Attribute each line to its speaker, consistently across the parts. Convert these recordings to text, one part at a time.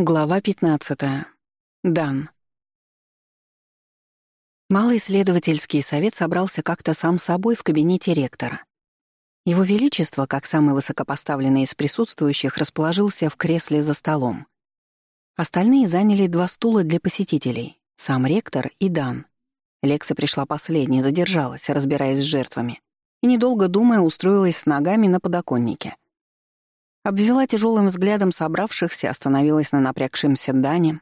Speaker 1: Глава 15. Дан. Малый исследовательский совет собрался как-то сам собой в кабинете ректора. Его Величество, как самый высокопоставленный из присутствующих, расположился в кресле за столом. Остальные заняли два стула для посетителей — сам ректор и Дан. Лекса пришла последней, задержалась, разбираясь с жертвами, и, недолго думая, устроилась с ногами на подоконнике — Обвела тяжелым взглядом собравшихся, остановилась на напрягшемся Дане.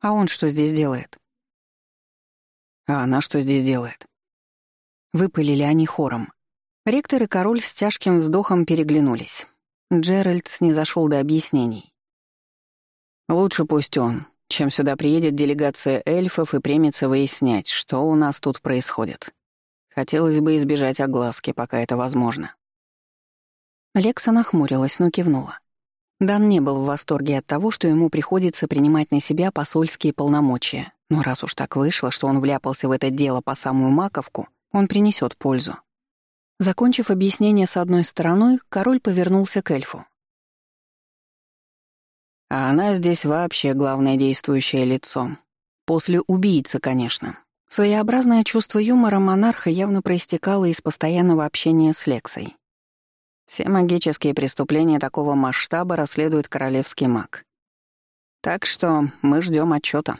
Speaker 1: А он что здесь делает? А она что здесь делает? Выпалили они хором. Ректор и король с тяжким вздохом переглянулись. Джеральд не зашел до объяснений. «Лучше пусть он, чем сюда приедет делегация эльфов и примется выяснять, что у нас тут происходит. Хотелось бы избежать огласки, пока это возможно». Лекса нахмурилась, но кивнула. Дан не был в восторге от того, что ему приходится принимать на себя посольские полномочия. Но раз уж так вышло, что он вляпался в это дело по самую маковку, он принесет пользу. Закончив объяснение с одной стороной, король повернулся к эльфу. А она здесь вообще главное действующее лицо. После убийцы, конечно. Своеобразное чувство юмора монарха явно проистекало из постоянного общения с Лексой. Все магические преступления такого масштаба расследует королевский маг. Так что мы ждем отчета.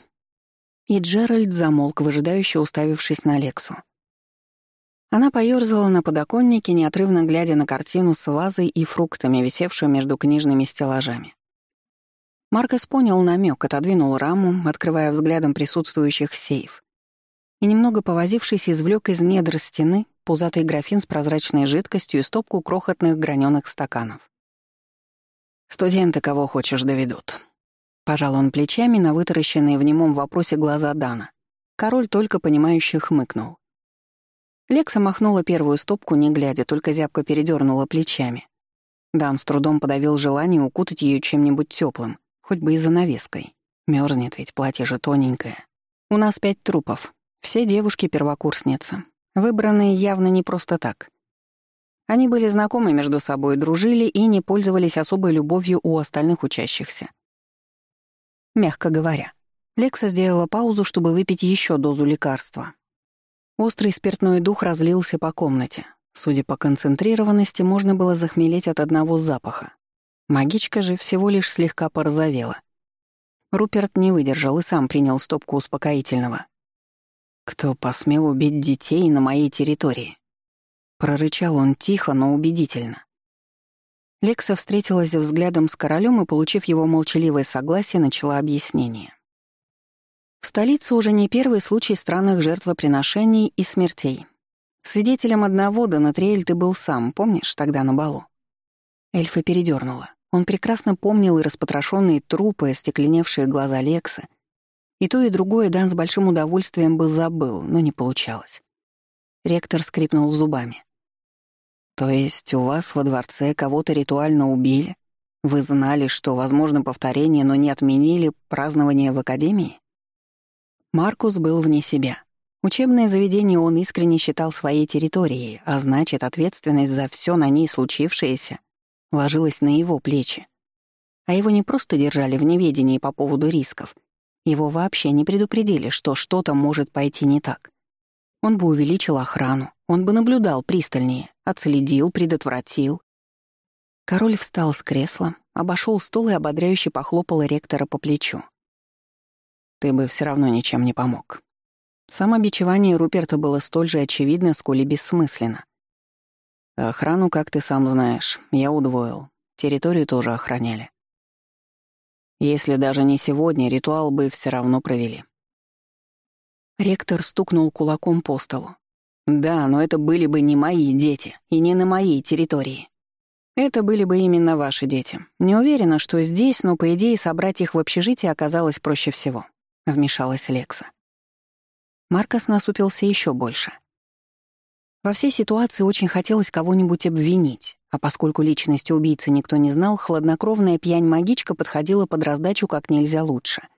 Speaker 1: И Джеральд замолк, выжидающе уставившись на Лексу. Она поёрзала на подоконнике, неотрывно глядя на картину с вазой и фруктами, висевшую между книжными стеллажами. Маркос понял намек, отодвинул раму, открывая взглядом присутствующих сейф. И немного повозившись, извлек из недр стены пузатый графин с прозрачной жидкостью и стопку крохотных граненых стаканов. «Студенты кого хочешь доведут». Пожал он плечами на вытаращенные в немом вопросе глаза Дана. Король только понимающе хмыкнул. Лекса махнула первую стопку, не глядя, только зябко передернула плечами. Дан с трудом подавил желание укутать ее чем-нибудь теплым, хоть бы и занавеской. Мерзнет ведь, платье же тоненькое. У нас пять трупов. Все девушки-первокурсницы. Выбранные явно не просто так. Они были знакомы между собой, дружили и не пользовались особой любовью у остальных учащихся. Мягко говоря, Лекса сделала паузу, чтобы выпить еще дозу лекарства. Острый спиртной дух разлился по комнате. Судя по концентрированности, можно было захмелеть от одного запаха. Магичка же всего лишь слегка порозовела. Руперт не выдержал и сам принял стопку успокоительного. «Кто посмел убить детей на моей территории?» Прорычал он тихо, но убедительно. Лекса встретилась взглядом с королем и, получив его молчаливое согласие, начала объяснение. В столице уже не первый случай странных жертвоприношений и смертей. Свидетелем одного Донатриэль ты был сам, помнишь, тогда на балу? Эльфа передернула. Он прекрасно помнил и распотрошенные трупы, остекленевшие глаза Лексы, и то, и другое Дан с большим удовольствием бы забыл, но не получалось. Ректор скрипнул зубами. «То есть у вас во дворце кого-то ритуально убили? Вы знали, что возможно повторение, но не отменили празднование в академии?» Маркус был вне себя. Учебное заведение он искренне считал своей территорией, а значит, ответственность за все на ней случившееся ложилась на его плечи. А его не просто держали в неведении по поводу рисков, его вообще не предупредили, что что-то может пойти не так. Он бы увеличил охрану, он бы наблюдал пристальнее, отследил, предотвратил. Король встал с кресла, обошел стол и ободряюще похлопал ректора по плечу. «Ты бы все равно ничем не помог». Самобичевание Руперта было столь же очевидно, сколь и бессмысленно. Охрану, как ты сам знаешь, я удвоил. Территорию тоже охраняли. Если даже не сегодня, ритуал бы все равно провели. Ректор стукнул кулаком по столу. «Да, но это были бы не мои дети и не на моей территории. Это были бы именно ваши дети. Не уверена, что здесь, но, по идее, собрать их в общежитии оказалось проще всего», — вмешалась Лекса. Маркос насупился еще больше. Во всей ситуации очень хотелось кого-нибудь обвинить, а поскольку личности убийцы никто не знал, хладнокровная пьянь-магичка подходила под раздачу как нельзя лучше.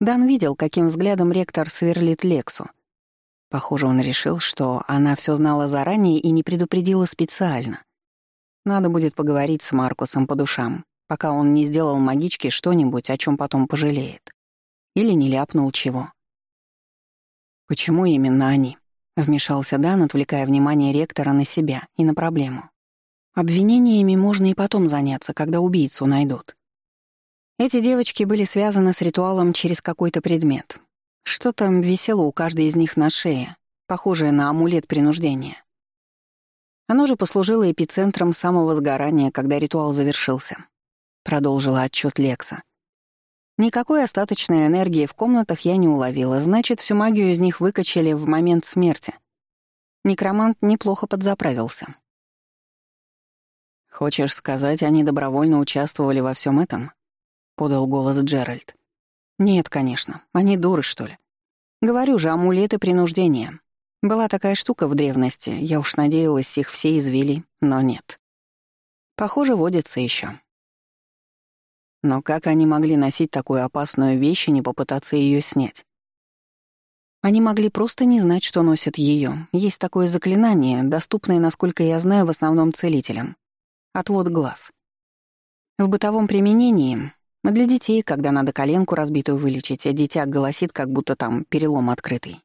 Speaker 1: Дан видел, каким взглядом ректор сверлит Лексу. Похоже, он решил, что она все знала заранее и не предупредила специально. Надо будет поговорить с Маркусом по душам, пока он не сделал магичке что-нибудь, о чем потом пожалеет. Или не ляпнул чего. «Почему именно они?» — вмешался Дан, отвлекая внимание ректора на себя и на проблему. «Обвинениями можно и потом заняться, когда убийцу найдут. Эти девочки были связаны с ритуалом через какой-то предмет. Что-то висело у каждой из них на шее, похожее на амулет принуждения. Оно же послужило эпицентром самого сгорания, когда ритуал завершился. Продолжила отчет Лекса. Никакой остаточной энергии в комнатах я не уловила, значит, всю магию из них выкачали в момент смерти. Некромант неплохо подзаправился. «Хочешь сказать, они добровольно участвовали во всем этом?» — подал голос Джеральд. «Нет, конечно. Они дуры, что ли. Говорю же, амулеты принуждения. Была такая штука в древности, я уж надеялась, их все извели, но нет. Похоже, водится еще. Но как они могли носить такую опасную вещь и не попытаться ее снять? Они могли просто не знать, что носят ее. Есть такое заклинание, доступное, насколько я знаю, в основном целителям. Отвод глаз. В бытовом применении для детей, когда надо коленку разбитую вылечить, а дитя голосит, как будто там перелом открытый.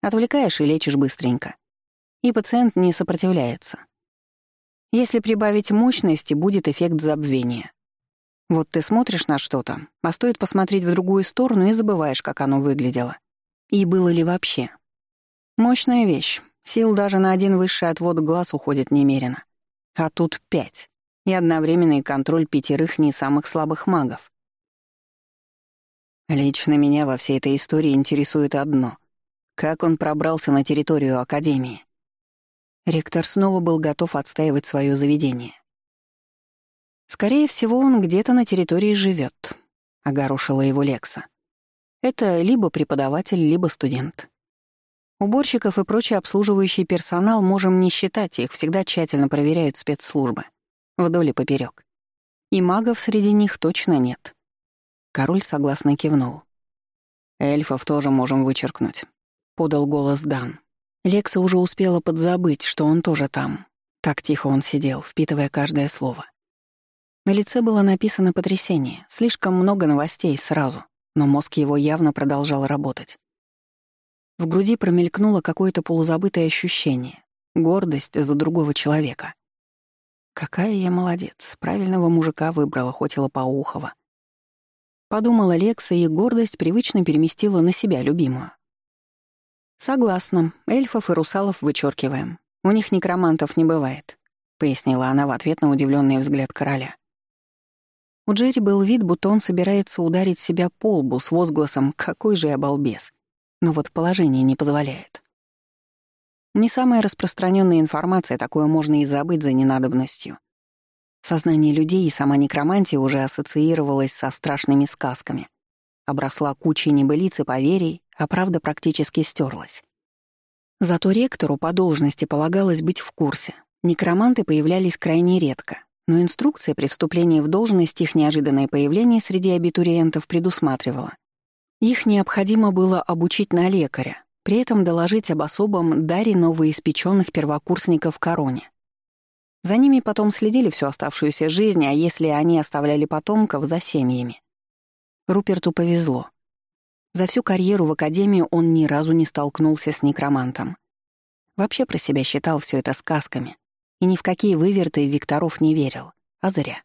Speaker 1: Отвлекаешь и лечишь быстренько. И пациент не сопротивляется. Если прибавить мощности, будет эффект забвения. Вот ты смотришь на что-то, а стоит посмотреть в другую сторону и забываешь, как оно выглядело. И было ли вообще. Мощная вещь. Сил даже на один высший отвод глаз уходит немерено. А тут пять. И одновременный контроль пятерых не самых слабых магов. Лично меня во всей этой истории интересует одно. Как он пробрался на территорию Академии? Ректор снова был готов отстаивать свое заведение. «Скорее всего, он где-то на территории живет, огорошила его Лекса. «Это либо преподаватель, либо студент. Уборщиков и прочий обслуживающий персонал можем не считать, их всегда тщательно проверяют спецслужбы. Вдоль и поперёк. И магов среди них точно нет». Король согласно кивнул. «Эльфов тоже можем вычеркнуть. — подал голос Дан. Лекса уже успела подзабыть, что он тоже там. Так тихо он сидел, впитывая каждое слово. На лице было написано потрясение, слишком много новостей сразу, но мозг его явно продолжал работать. В груди промелькнуло какое-то полузабытое ощущение, гордость за другого человека. Какая я молодец, правильного мужика выбрала, хоть и лопоухова. Подумала Лекса, и гордость привычно переместила на себя любимую. «Согласна. Эльфов и русалов вычеркиваем. У них некромантов не бывает», — пояснила она в ответ на удивленный взгляд короля. У Джерри был вид, будто он собирается ударить себя по лбу с возгласом «какой же я балбес», но вот положение не позволяет. Не самая распространенная информация, такое можно и забыть за ненадобностью. Сознание людей и сама некромантия уже ассоциировалась со страшными сказками, обросла кучей небылиц и поверий, а правда практически стерлась. Зато ректору по должности полагалось быть в курсе. Некроманты появлялись крайне редко, но инструкция при вступлении в должность их неожиданное появление среди абитуриентов предусматривала. Их необходимо было обучить на лекаря, при этом доложить об особом даре новоиспеченных первокурсников короне. За ними потом следили всю оставшуюся жизнь, а если они оставляли потомков за семьями. Руперту повезло. За всю карьеру в академии он ни разу не столкнулся с некромантом. Вообще про себя считал все это сказками и ни в какие выверты Викторов не верил, а зря.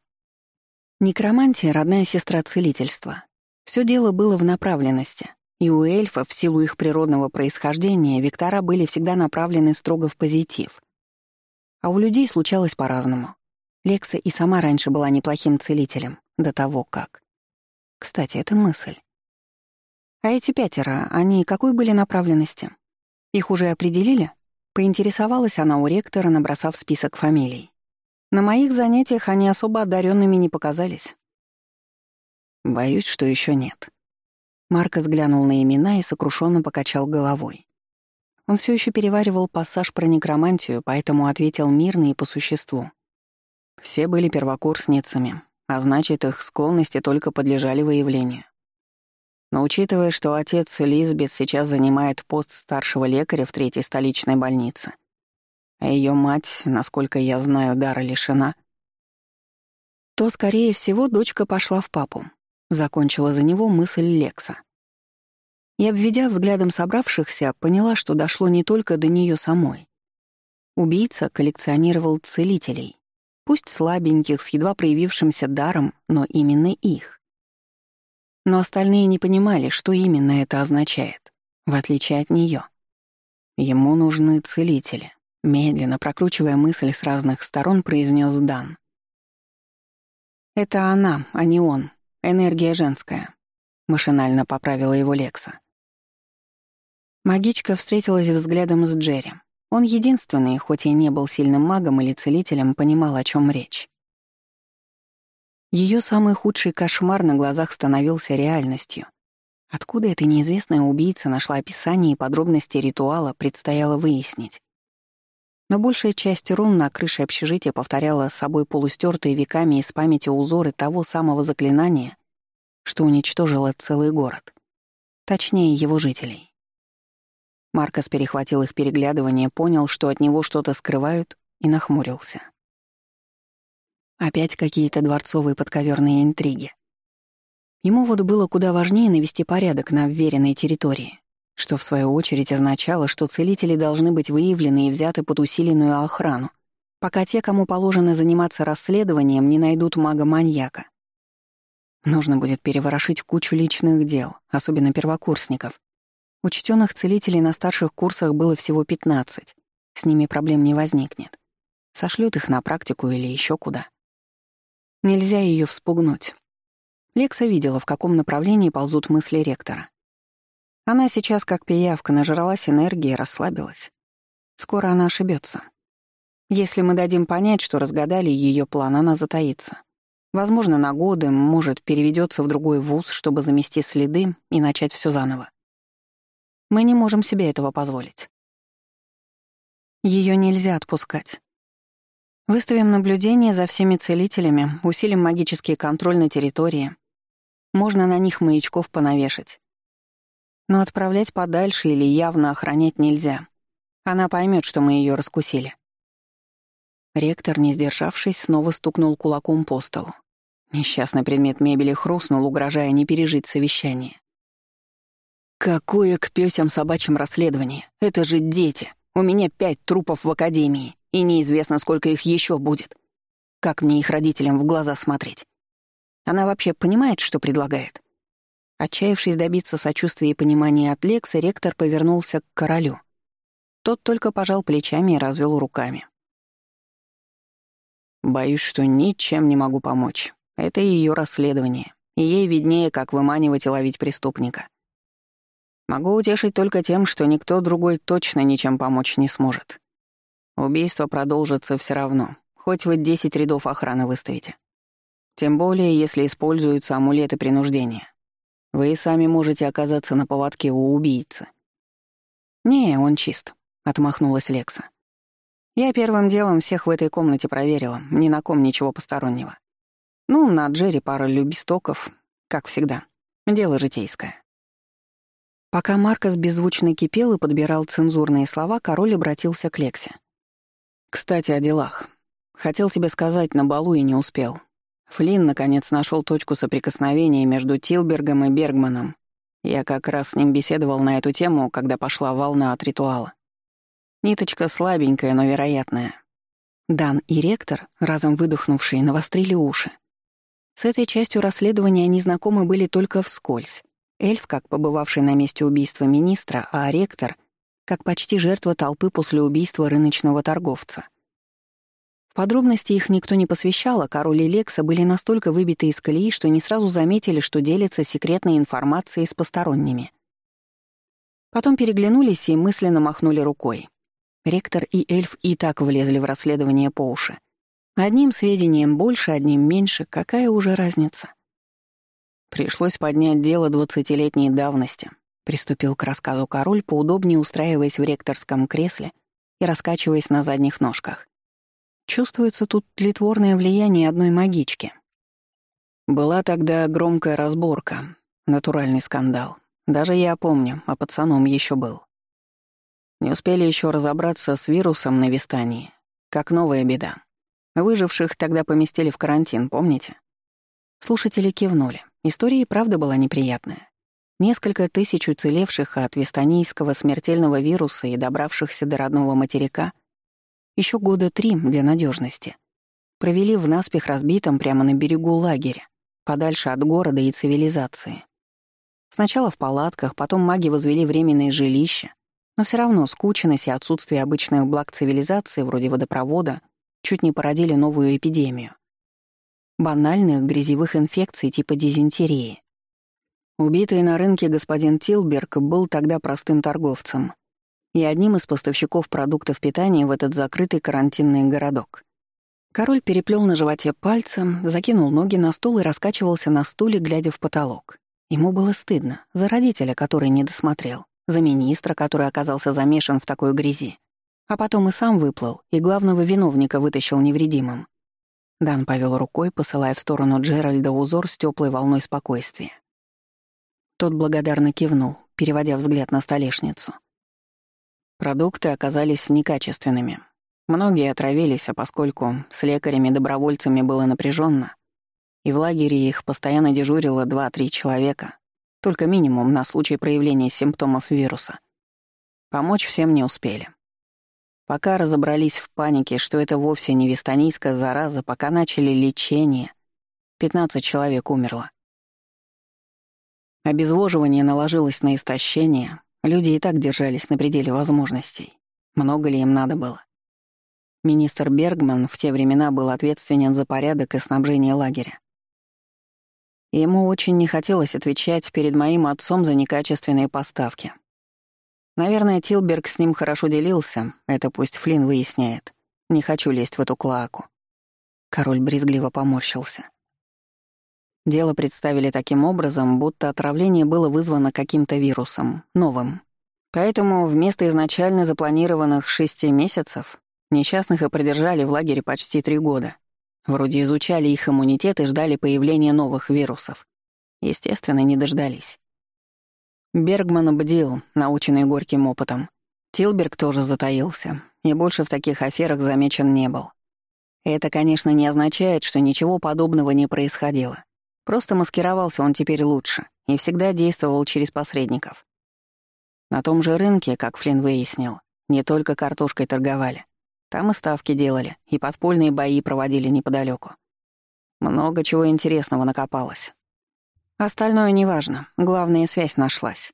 Speaker 1: Некромантия — родная сестра целительства. Все дело было в направленности, и у эльфов, в силу их природного происхождения, Виктора были всегда направлены строго в позитив. А у людей случалось по-разному. Лекса и сама раньше была неплохим целителем, до того как. Кстати, это мысль. А эти пятеро, они какой были направленности? Их уже определили? Поинтересовалась она у ректора, набросав список фамилий. На моих занятиях они особо одаренными не показались. Боюсь, что еще нет. Маркос глянул на имена и сокрушенно покачал головой. Он все еще переваривал пассаж про некромантию, поэтому ответил мирно и по существу. Все были первокурсницами, а значит, их склонности только подлежали выявлению. Но учитывая, что отец Лизбет сейчас занимает пост старшего лекаря в третьей столичной больнице, а ее мать, насколько я знаю, дара лишена, то, скорее всего, дочка пошла в папу. Закончила за него мысль Лекса. И, обведя взглядом собравшихся, поняла, что дошло не только до нее самой. Убийца коллекционировал целителей, пусть слабеньких, с едва проявившимся даром, но именно их. Но остальные не понимали, что именно это означает, в отличие от нее. Ему нужны целители. Медленно, прокручивая мысль с разных сторон, произнес Дан. «Это она, а не он. Энергия женская», — машинально поправила его Лекса. Магичка встретилась взглядом с Джерри. Он единственный, хоть и не был сильным магом или целителем, понимал, о чем речь. Ее самый худший кошмар на глазах становился реальностью. Откуда эта неизвестная убийца нашла описание и подробности ритуала, предстояло выяснить. Но большая часть рун на крыше общежития повторяла собой полустертые веками из памяти узоры того самого заклинания, что уничтожило целый город. Точнее, его жителей. Маркос перехватил их переглядывание, понял, что от него что-то скрывают, и нахмурился. Опять какие-то дворцовые подковерные интриги. Ему вот было куда важнее навести порядок на вверенной территории, что в свою очередь означало, что целители должны быть выявлены и взяты под усиленную охрану, пока те, кому положено заниматься расследованием, не найдут мага-маньяка. Нужно будет переворошить кучу личных дел, особенно первокурсников, Учтенных целителей на старших курсах было всего 15. С ними проблем не возникнет. Сошлют их на практику или еще куда. Нельзя ее вспугнуть. Лекса видела, в каком направлении ползут мысли ректора. Она сейчас, как пиявка, нажралась энергии и расслабилась. Скоро она ошибется. Если мы дадим понять, что разгадали ее план, она затаится. Возможно, на годы, может, переведется в другой вуз, чтобы замести следы и начать все заново. Мы не можем себе этого позволить. Ее нельзя отпускать. Выставим наблюдение за всеми целителями, усилим магический контроль на территории. Можно на них маячков понавешать. Но отправлять подальше или явно охранять нельзя. Она поймет, что мы ее раскусили. Ректор, не сдержавшись, снова стукнул кулаком по столу. Несчастный предмет мебели хрустнул, угрожая не пережить совещание. Какое к пёсям собачьим расследование? Это же дети. У меня пять трупов в академии, и неизвестно, сколько их еще будет. Как мне их родителям в глаза смотреть? Она вообще понимает, что предлагает? Отчаявшись добиться сочувствия и понимания от Лекса, ректор повернулся к королю. Тот только пожал плечами и развел руками. «Боюсь, что ничем не могу помочь. Это ее расследование, и ей виднее, как выманивать и ловить преступника. Могу утешить только тем, что никто другой точно ничем помочь не сможет. Убийство продолжится все равно, хоть вы десять рядов охраны выставите. Тем более, если используются амулеты принуждения. Вы и сами можете оказаться на поводке у убийцы. «Не, он чист», — отмахнулась Лекса. «Я первым делом всех в этой комнате проверила, ни на ком ничего постороннего. Ну, на Джерри пара любистоков, как всегда. Дело житейское». Пока Маркос беззвучно кипел и подбирал цензурные слова, король обратился к Лексе. «Кстати, о делах. Хотел тебе сказать на балу и не успел. Флинн, наконец, нашел точку соприкосновения между Тилбергом и Бергманом. Я как раз с ним беседовал на эту тему, когда пошла волна от ритуала. Ниточка слабенькая, но вероятная. Дан и ректор, разом выдохнувшие, навострили уши. С этой частью расследования они знакомы были только вскользь. Эльф, как побывавший на месте убийства министра, а ректор, как почти жертва толпы после убийства рыночного торговца. Подробности их никто не посвящал, а король и Лекса были настолько выбиты из колеи, что не сразу заметили, что делятся секретной информацией с посторонними. Потом переглянулись и мысленно махнули рукой. Ректор и эльф и так влезли в расследование по уши. Одним сведением больше, одним меньше, какая уже разница? Пришлось поднять дело двадцатилетней давности. Приступил к рассказу король, поудобнее устраиваясь в ректорском кресле и раскачиваясь на задних ножках. Чувствуется тут тлетворное влияние одной магички. Была тогда громкая разборка, натуральный скандал. Даже я помню, а пацаном еще был. Не успели еще разобраться с вирусом на Вистании, как новая беда. Выживших тогда поместили в карантин, помните? Слушатели кивнули. История и правда была неприятная. Несколько тысяч уцелевших от вестанийского смертельного вируса и добравшихся до родного материка еще года три для надежности провели в наспех разбитом прямо на берегу лагеря, подальше от города и цивилизации. Сначала в палатках, потом маги возвели временные жилища, но все равно скученность и отсутствие обычных благ цивилизации, вроде водопровода, чуть не породили новую эпидемию. Банальных грязевых инфекций типа дизентерии. Убитый на рынке господин Тилберг был тогда простым торговцем и одним из поставщиков продуктов питания в этот закрытый карантинный городок. Король переплел на животе пальцем, закинул ноги на стул и раскачивался на стуле, глядя в потолок. Ему было стыдно за родителя, который не досмотрел, за министра, который оказался замешан в такой грязи. А потом и сам выплыл, и главного виновника вытащил невредимым. Дан повел рукой, посылая в сторону Джеральда узор с теплой волной спокойствия. Тот благодарно кивнул, переводя взгляд на столешницу. Продукты оказались некачественными. Многие отравились, а поскольку с лекарями-добровольцами было напряженно, и в лагере их постоянно дежурило 2-3 человека, только минимум на случай проявления симптомов вируса. Помочь всем не успели. Пока разобрались в панике, что это вовсе не вестанийская зараза, пока начали лечение, 15 человек умерло. Обезвоживание наложилось на истощение, люди и так держались на пределе возможностей. Много ли им надо было? Министр Бергман в те времена был ответственен за порядок и снабжение лагеря. Ему очень не хотелось отвечать перед моим отцом за некачественные поставки. Наверное, Тилберг с ним хорошо делился, это пусть Флинн выясняет. Не хочу лезть в эту клаку. Король брезгливо поморщился. Дело представили таким образом, будто отравление было вызвано каким-то вирусом, новым. Поэтому вместо изначально запланированных шести месяцев несчастных и продержали в лагере почти три года. Вроде изучали их иммунитет и ждали появления новых вирусов. Естественно, не дождались. Бергман бдил, наученный горьким опытом. Тилберг тоже затаился, и больше в таких аферах замечен не был. Это, конечно, не означает, что ничего подобного не происходило. Просто маскировался он теперь лучше и всегда действовал через посредников. На том же рынке, как Флинн выяснил, не только картошкой торговали. Там и ставки делали, и подпольные бои проводили неподалеку. Много чего интересного накопалось. Остальное неважно, главная связь нашлась.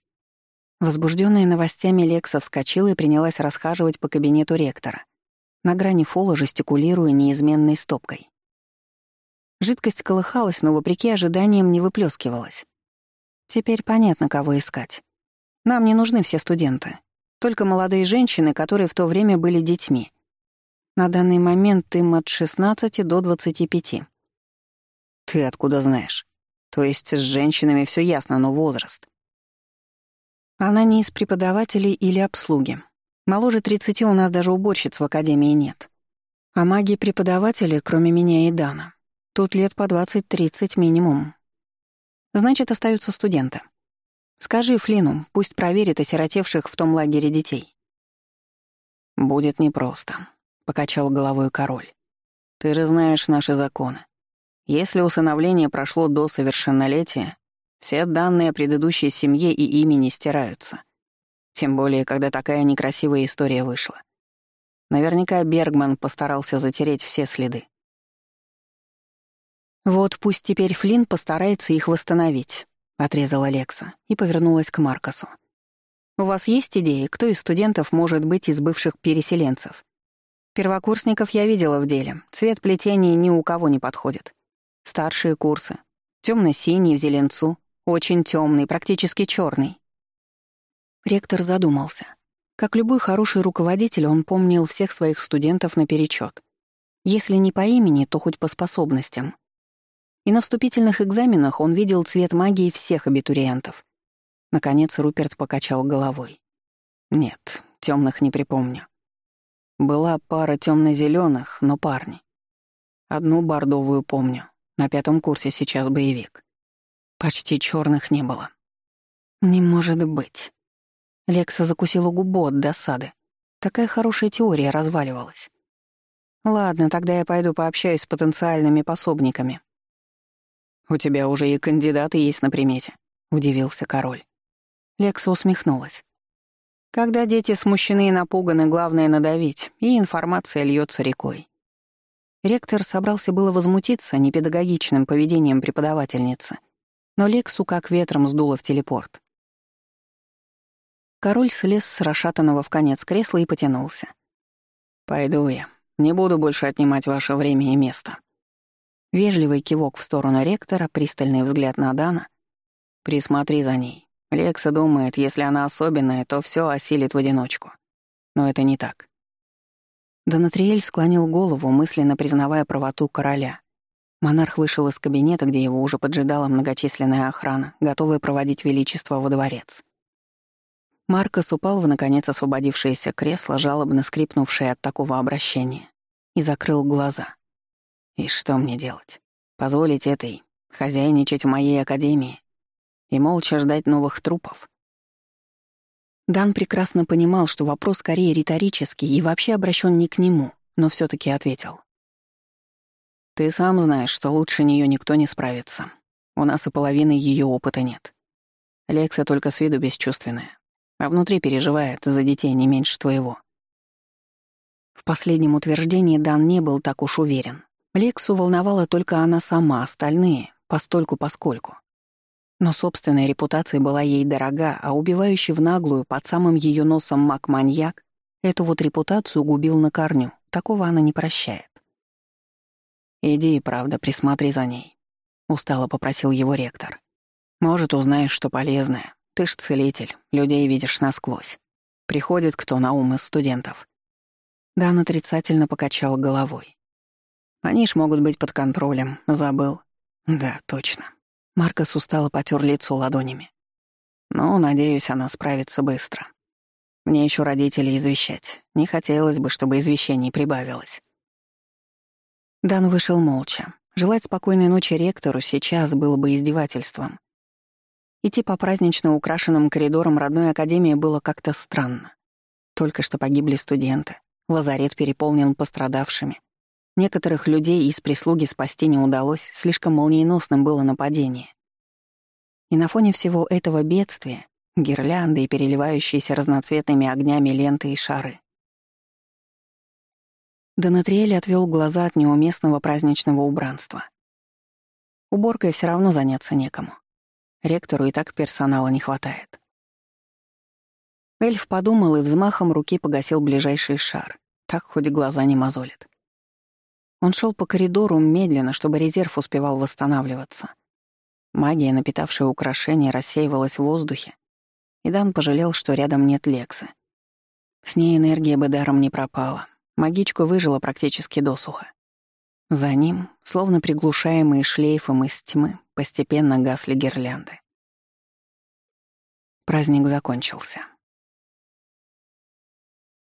Speaker 1: Возбужденная новостями, Лекса вскочила и принялась расхаживать по кабинету ректора, на грани фола жестикулируя неизменной стопкой. Жидкость колыхалась, но, вопреки ожиданиям, не выплескивалась. Теперь понятно, кого искать. Нам не нужны все студенты, только молодые женщины, которые в то время были детьми — на данный момент им от 16 до 25. Ты откуда знаешь? То есть с женщинами все ясно, но возраст. Она не из преподавателей или обслуги. Моложе 30 у нас даже уборщиц в академии нет. А маги-преподаватели, кроме меня и Дана, тут лет по 20-30 минимум. Значит, остаются студенты. Скажи Флину, пусть проверит осиротевших в том лагере детей. Будет непросто. — покачал головой король. «Ты же знаешь наши законы. Если усыновление прошло до совершеннолетия, все данные о предыдущей семье и имени стираются. Тем более, когда такая некрасивая история вышла. Наверняка Бергман постарался затереть все следы. «Вот пусть теперь Флинн постарается их восстановить», — отрезала Лекса и повернулась к Маркосу. «У вас есть идеи, кто из студентов может быть из бывших переселенцев? Первокурсников я видела в деле. Цвет плетения ни у кого не подходит. Старшие курсы. Темно-синий в зеленцу. Очень темный, практически черный. Ректор задумался. Как любой хороший руководитель, он помнил всех своих студентов наперечет. Если не по имени, то хоть по способностям. И на вступительных экзаменах он видел цвет магии всех абитуриентов. Наконец Руперт покачал головой. «Нет, темных не припомню. Была пара темно-зеленых, но парни. Одну бордовую помню. На пятом курсе сейчас боевик. Почти черных не было. Не может быть. Лекса закусила губу от досады. Такая хорошая теория разваливалась. Ладно, тогда я пойду пообщаюсь с потенциальными пособниками. У тебя уже и кандидаты есть на примете, удивился король. Лекса усмехнулась. Когда дети смущены и напуганы, главное надавить, и информация льется рекой. Ректор собрался было возмутиться непедагогичным поведением преподавательницы, но Лексу как ветром сдуло в телепорт. Король слез с расшатанного в конец кресла и потянулся. «Пойду я. Не буду больше отнимать ваше время и место». Вежливый кивок в сторону ректора, пристальный взгляд на Дана. «Присмотри за ней. Лекса думает, если она особенная, то все осилит в одиночку. Но это не так. Донатриэль склонил голову, мысленно признавая правоту короля. Монарх вышел из кабинета, где его уже поджидала многочисленная охрана, готовая проводить величество во дворец. Маркос упал в, наконец, освободившееся кресло, жалобно скрипнувшее от такого обращения, и закрыл глаза. «И что мне делать? Позволить этой хозяйничать в моей академии и молча ждать новых трупов?» Дан прекрасно понимал, что вопрос скорее риторический и вообще обращен не к нему, но все таки ответил. «Ты сам знаешь, что лучше нее никто не справится. У нас и половины ее опыта нет. Лекса только с виду бесчувственная, а внутри переживает за детей не меньше твоего». В последнем утверждении Дан не был так уж уверен. Лексу волновала только она сама, остальные — постольку-поскольку. Но собственная репутация была ей дорога, а убивающий в наглую под самым ее носом маг-маньяк эту вот репутацию губил на корню. Такого она не прощает. «Иди, правда, присмотри за ней», — устало попросил его ректор. «Может, узнаешь, что полезное. Ты ж целитель, людей видишь насквозь. Приходит кто на ум из студентов». Дан отрицательно покачал головой. «Они ж могут быть под контролем, забыл». «Да, точно. Маркос устало потер лицо ладонями. «Ну, надеюсь, она справится быстро. Мне еще родителей извещать. Не хотелось бы, чтобы извещений прибавилось». Дан вышел молча. Желать спокойной ночи ректору сейчас было бы издевательством. Идти по празднично украшенным коридорам родной академии было как-то странно. Только что погибли студенты, лазарет переполнен пострадавшими, Некоторых людей из прислуги спасти не удалось, слишком молниеносным было нападение. И на фоне всего этого бедствия — гирлянды и переливающиеся разноцветными огнями ленты и шары. Донатриэль отвел глаза от неуместного праздничного убранства. Уборкой все равно заняться некому. Ректору и так персонала не хватает. Эльф подумал и взмахом руки погасил ближайший шар. Так хоть глаза не мозолит. Он шел по коридору медленно, чтобы резерв успевал восстанавливаться. Магия, напитавшая украшения, рассеивалась в воздухе, и Дан пожалел, что рядом нет Лексы. С ней энергия бы даром не пропала. Магичку выжила практически досуха. За ним, словно приглушаемые шлейфом из тьмы, постепенно гасли гирлянды. Праздник закончился.